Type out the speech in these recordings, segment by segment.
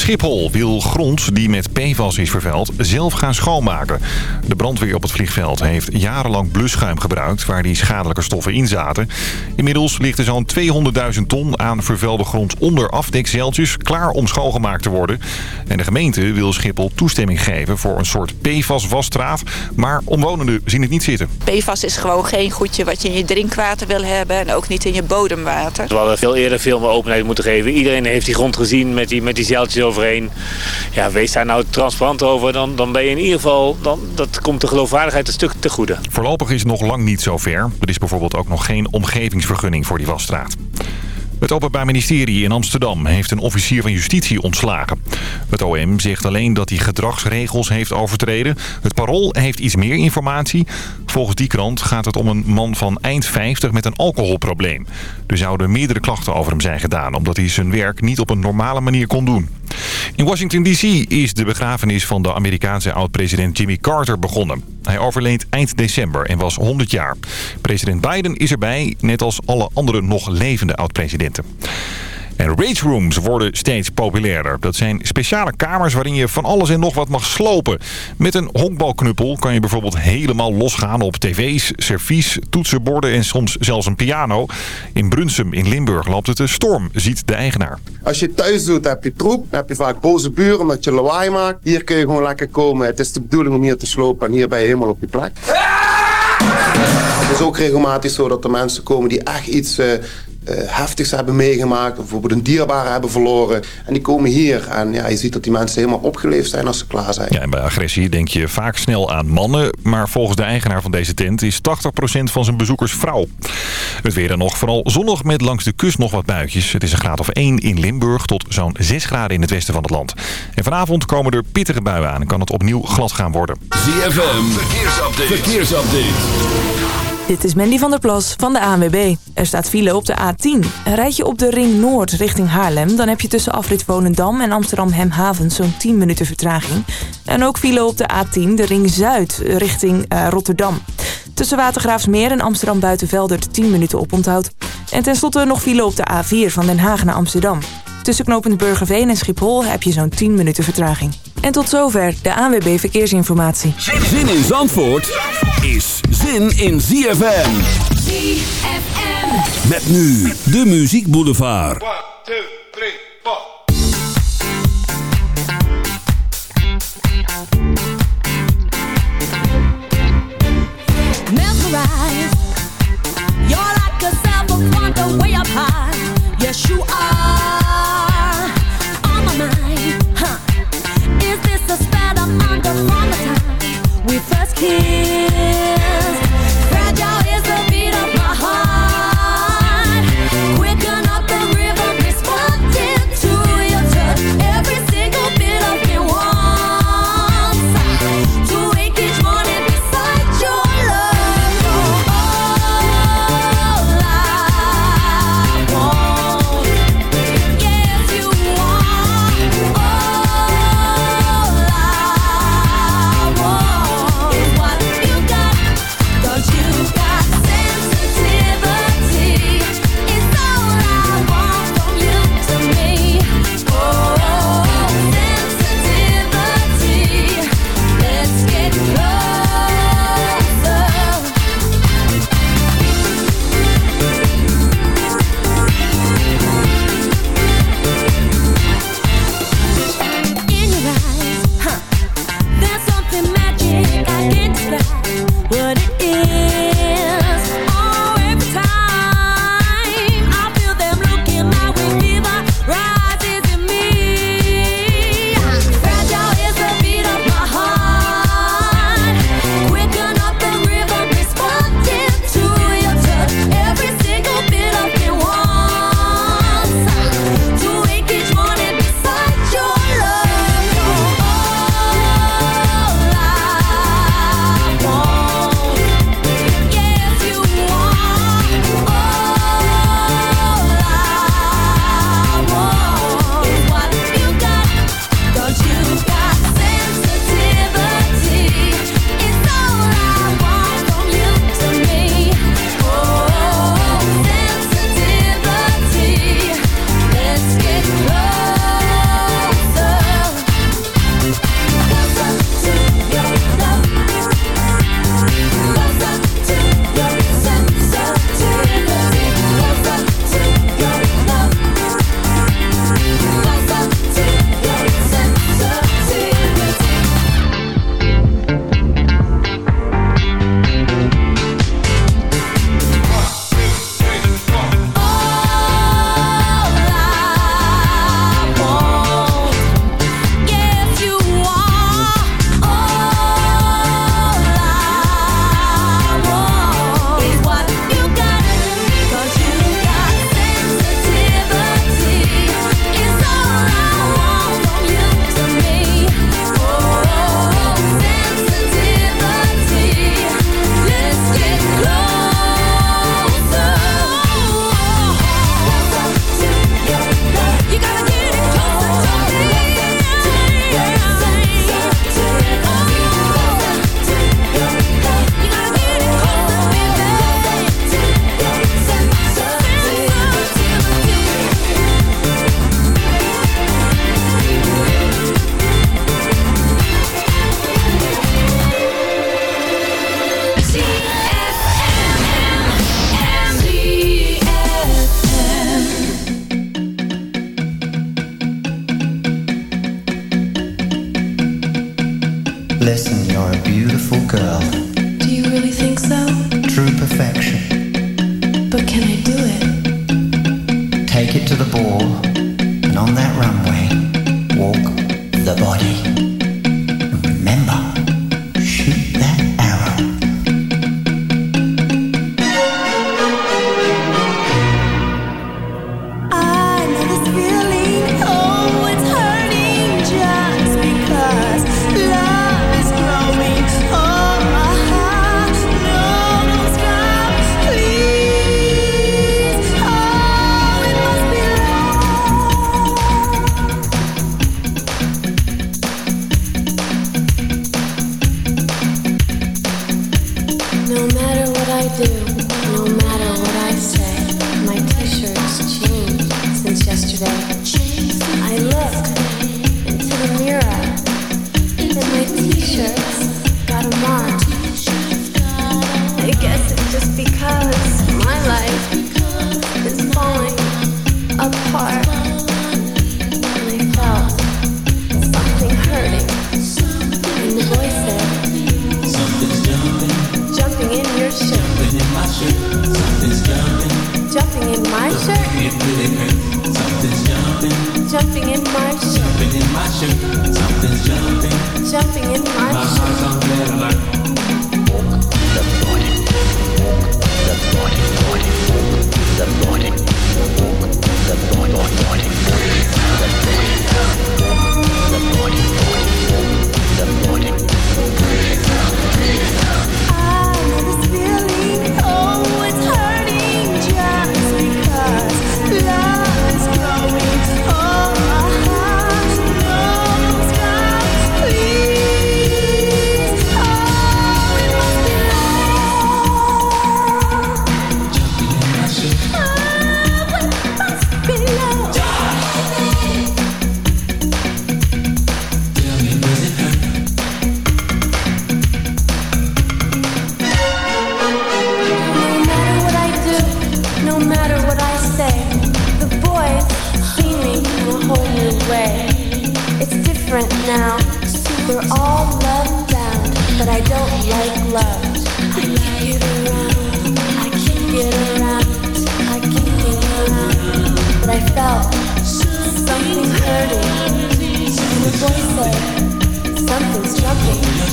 Schiphol wil grond die met PFAS is vervuild zelf gaan schoonmaken. De brandweer op het vliegveld heeft jarenlang blusschuim gebruikt... waar die schadelijke stoffen in zaten. Inmiddels ligt er zo'n 200.000 ton aan vervuilde grond onder afdekzeiltjes... klaar om schoongemaakt te worden. En de gemeente wil Schiphol toestemming geven voor een soort PFAS-wasstraat... maar omwonenden zien het niet zitten. PFAS is gewoon geen goedje wat je in je drinkwater wil hebben... en ook niet in je bodemwater. We hadden veel eerder veel meer openheid moeten geven. Iedereen heeft die grond gezien met die, met die zeiltjes overheen. Ja, wees daar nou transparant over. Dan, dan ben je in ieder geval... Dan, dat komt de geloofwaardigheid een stuk te goede. Voorlopig is het nog lang niet zo ver. Er is bijvoorbeeld ook nog geen omgevingsvergunning voor die wasstraat. Het Openbaar Ministerie in Amsterdam heeft een officier van justitie ontslagen. Het OM zegt alleen dat hij gedragsregels heeft overtreden. Het Parool heeft iets meer informatie. Volgens die krant gaat het om een man van eind 50 met een alcoholprobleem. Er zouden meerdere klachten over hem zijn gedaan... omdat hij zijn werk niet op een normale manier kon doen. In Washington D.C. is de begrafenis van de Amerikaanse oud-president Jimmy Carter begonnen. Hij overleed eind december en was 100 jaar. President Biden is erbij, net als alle andere nog levende oud-presidenten. En rage rooms worden steeds populairder. Dat zijn speciale kamers waarin je van alles en nog wat mag slopen. Met een honkbalknuppel kan je bijvoorbeeld helemaal losgaan op tv's, servies, toetsenborden en soms zelfs een piano. In Brunsum in Limburg loopt het een storm, ziet de eigenaar. Als je thuis doet, heb je troep. Heb je vaak boze buren omdat je lawaai maakt. Hier kun je gewoon lekker komen. Het is de bedoeling om hier te slopen en hier ben je helemaal op je plek. Het is ook regelmatig zo dat er mensen komen die echt iets uh, heftigs hebben meegemaakt. Bijvoorbeeld een dierbare hebben verloren. En die komen hier. En ja, je ziet dat die mensen helemaal opgeleefd zijn als ze klaar zijn. Ja, en bij agressie denk je vaak snel aan mannen. Maar volgens de eigenaar van deze tent is 80% van zijn bezoekers vrouw. Het weer dan nog vooral zonnig met langs de kust nog wat buitjes. Het is een graad of 1 in Limburg tot zo'n 6 graden in het westen van het land. En vanavond komen er pittige buien aan en kan het opnieuw glad gaan worden. ZFM, verkeersupdate. verkeersupdate. Dit is Mandy van der Plas van de ANWB. Er staat file op de A10. Rijd je op de Ring Noord richting Haarlem... dan heb je tussen afrit Volendam en Amsterdam Hemhaven zo'n 10 minuten vertraging. En ook file op de A10, de Ring Zuid, richting uh, Rotterdam. Tussen Watergraafsmeer en Amsterdam Buitenveldert 10 minuten oponthoud. En tenslotte nog file op de A4 van Den Haag naar Amsterdam. Tussen knopend Burgerveen en Schiphol heb je zo'n 10 minuten vertraging. En tot zover de ANWB Verkeersinformatie. Zin in Zandvoort is zin in ZFM. ZFM. Met nu de Muziek Boulevard. 1, 2, 3, 4. Mesmerized. You're like a seven wonder way up high. Yes, you are. We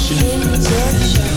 jumping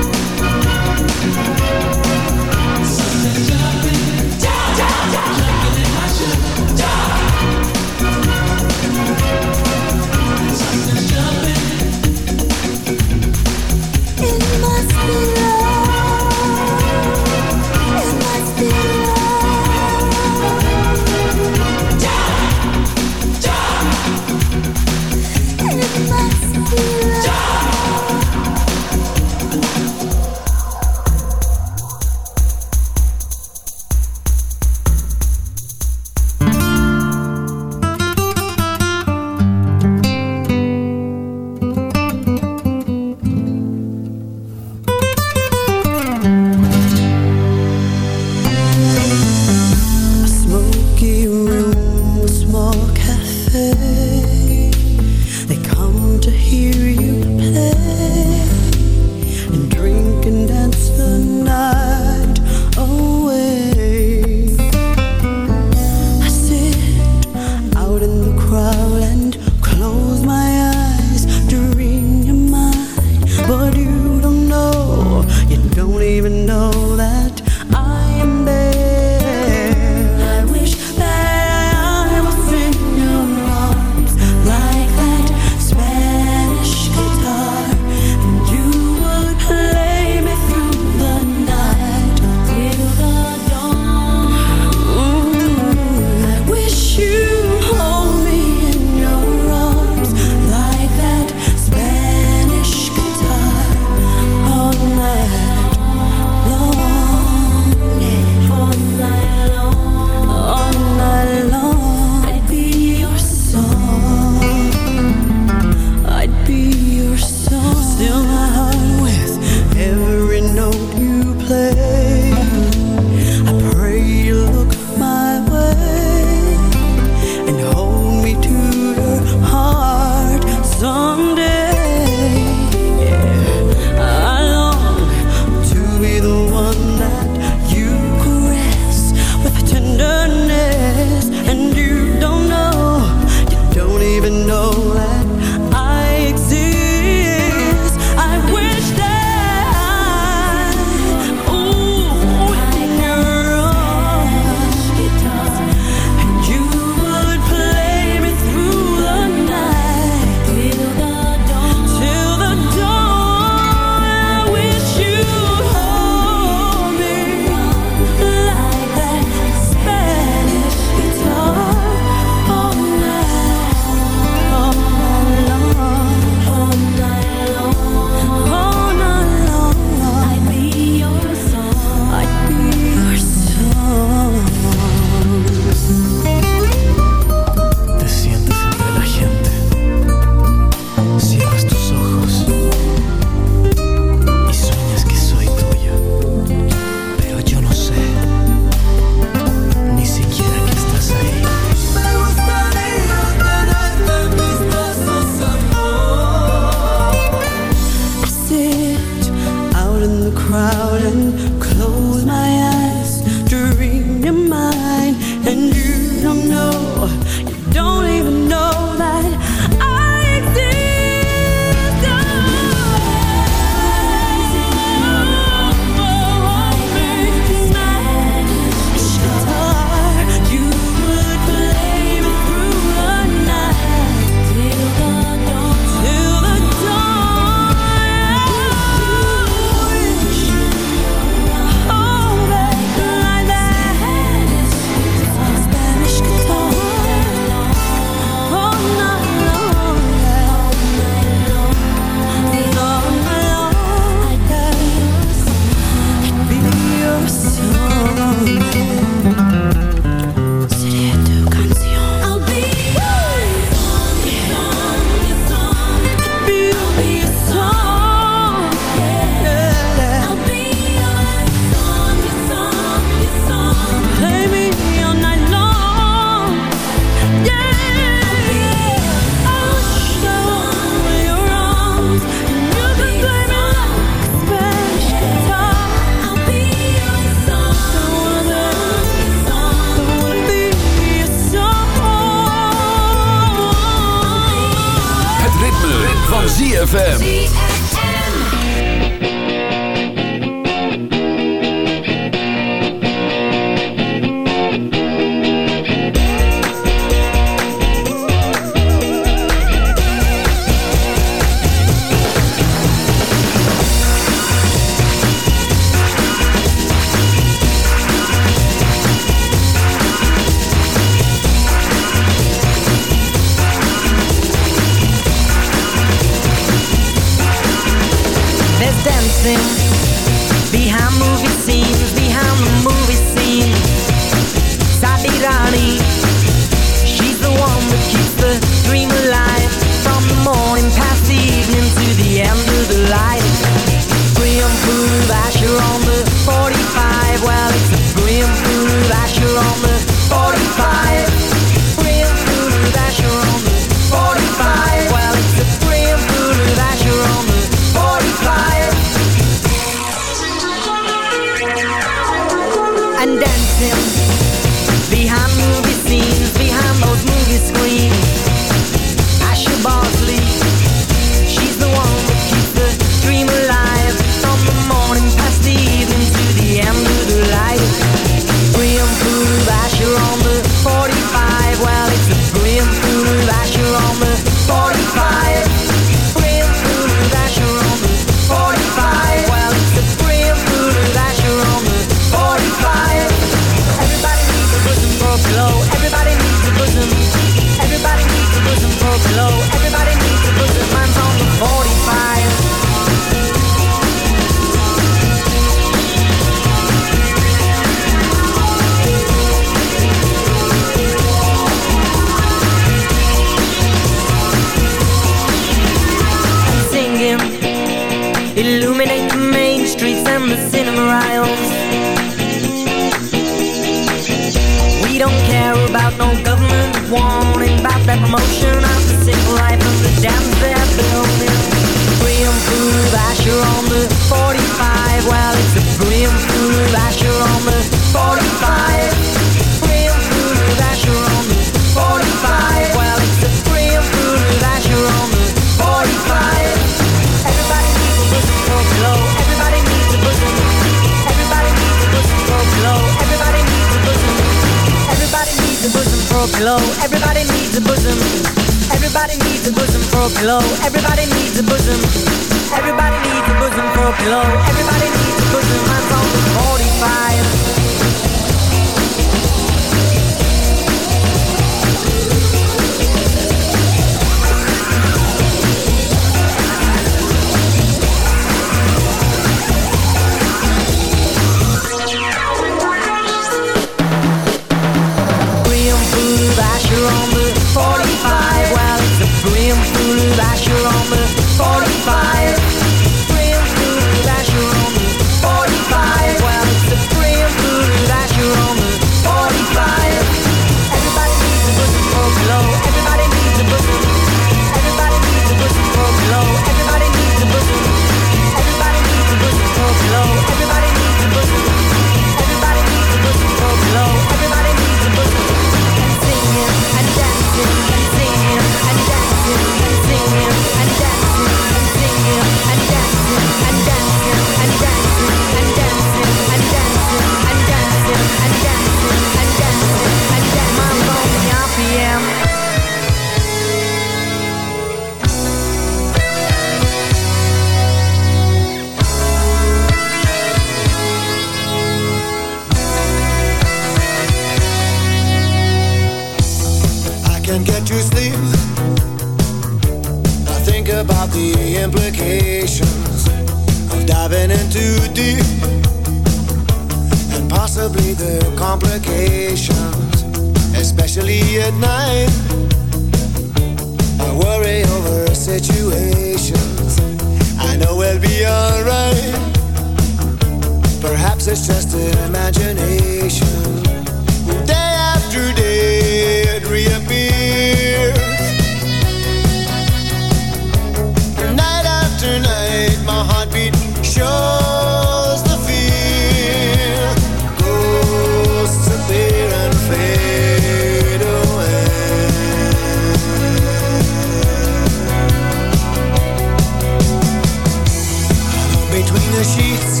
the sheets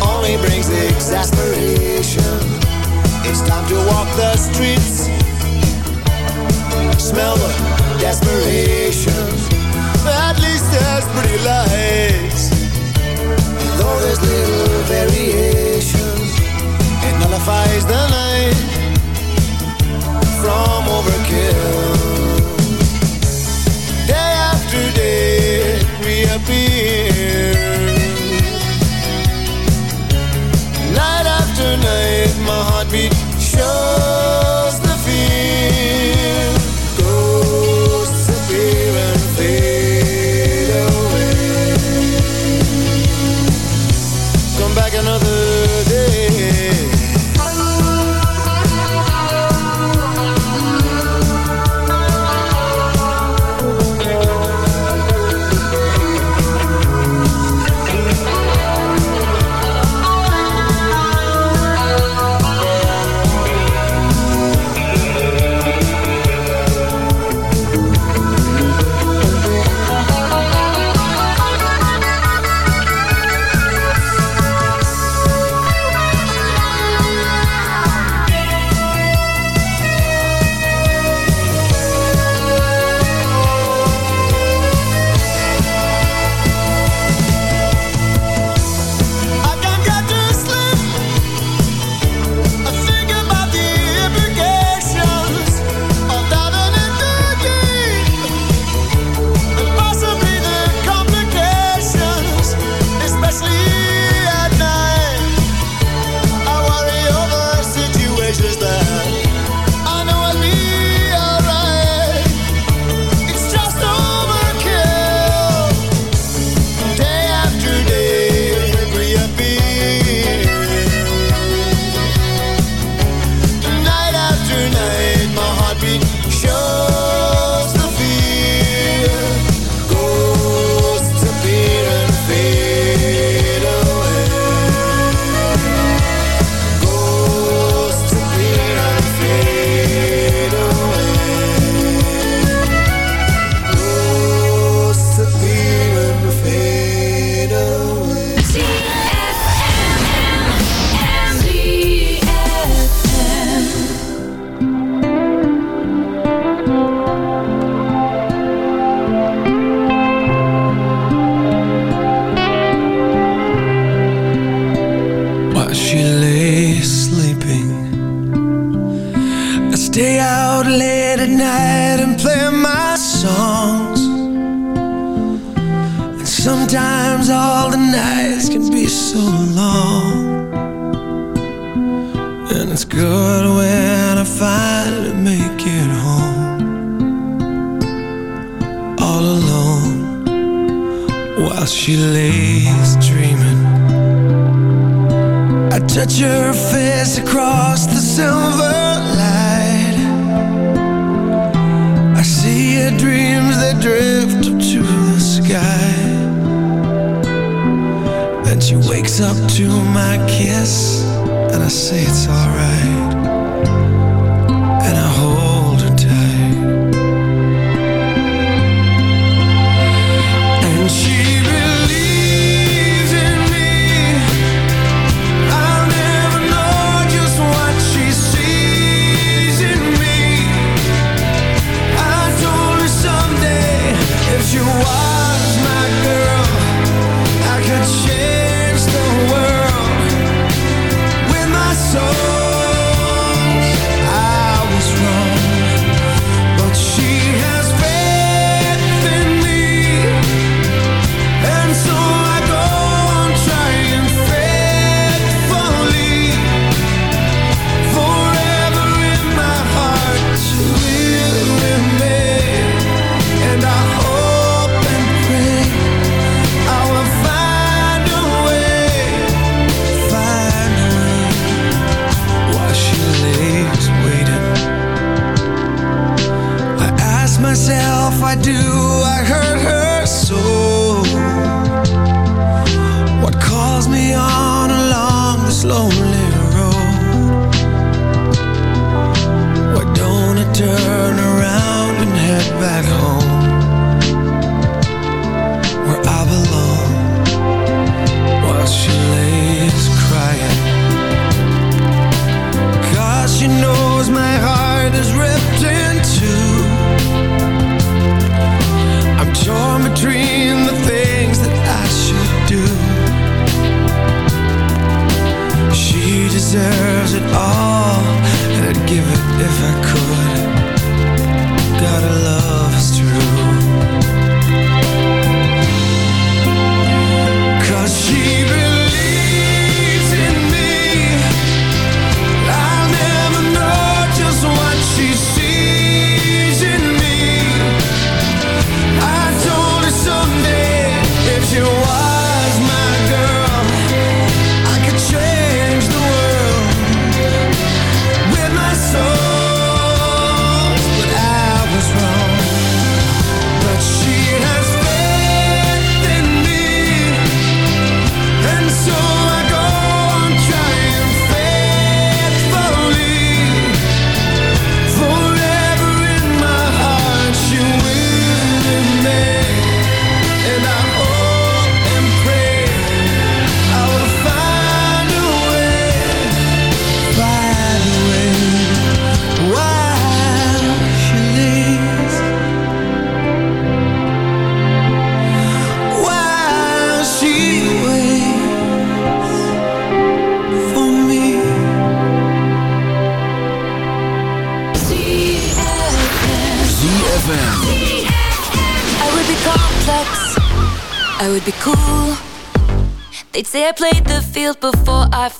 only brings exasperation. It's time to walk the streets, smell the desperation. At least there's pretty lights, though there's little variation. It nullifies the night from overkill. Day after day reappear. Night after night, my heart beats.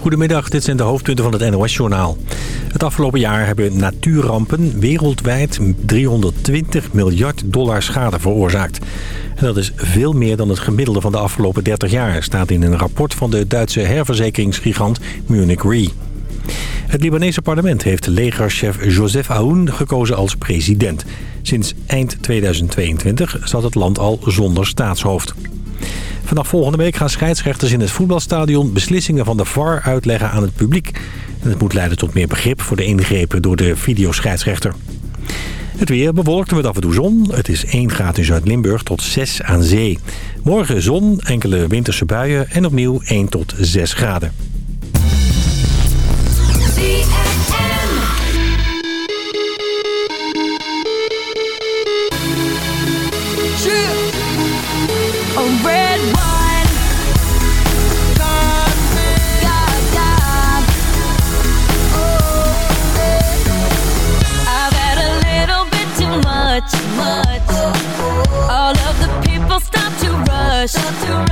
Goedemiddag, dit zijn de hoofdpunten van het NOS-journaal. Het afgelopen jaar hebben natuurrampen wereldwijd 320 miljard dollar schade veroorzaakt. En dat is veel meer dan het gemiddelde van de afgelopen 30 jaar... staat in een rapport van de Duitse herverzekeringsgigant Munich Re. Het Libanese parlement heeft legerchef Joseph Aoun gekozen als president. Sinds eind 2022 zat het land al zonder staatshoofd. Vanaf volgende week gaan scheidsrechters in het voetbalstadion beslissingen van de VAR uitleggen aan het publiek. En het moet leiden tot meer begrip voor de ingrepen door de videoscheidsrechter. Het weer bewolkt met af en toe zon. Het is 1 graad in Zuid-Limburg tot 6 aan zee. Morgen zon, enkele winterse buien en opnieuw 1 tot 6 graden. Much, much. All of the people stop to rush, stop to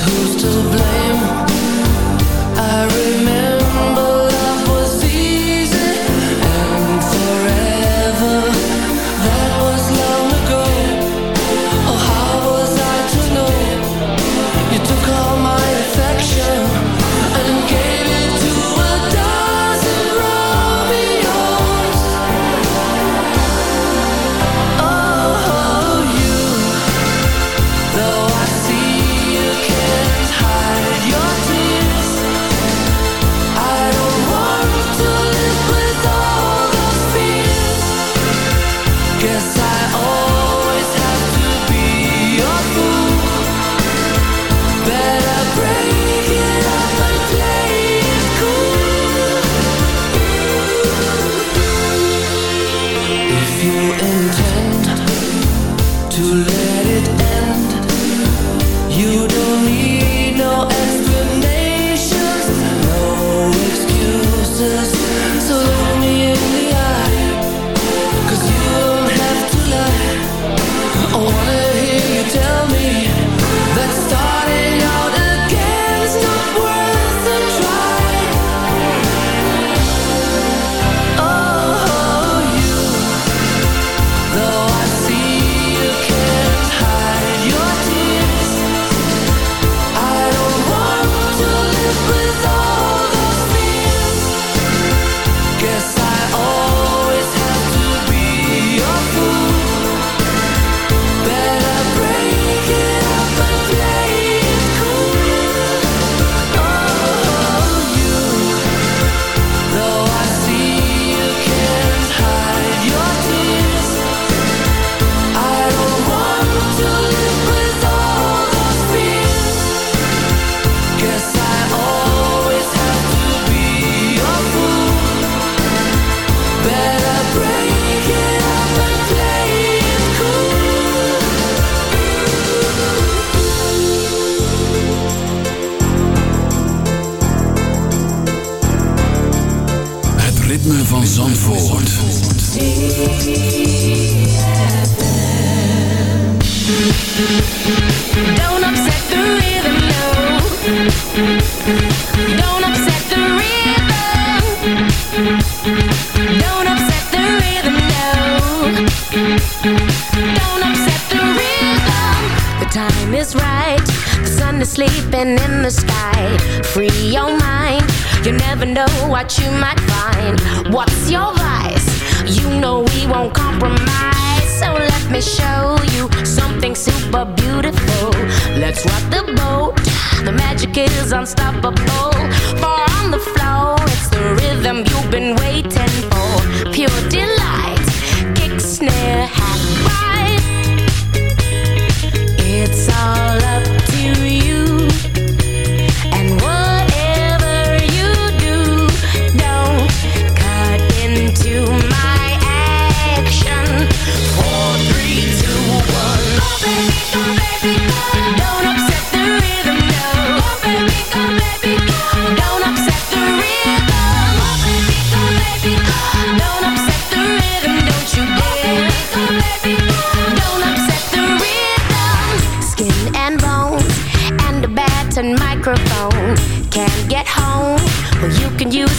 who's to blame?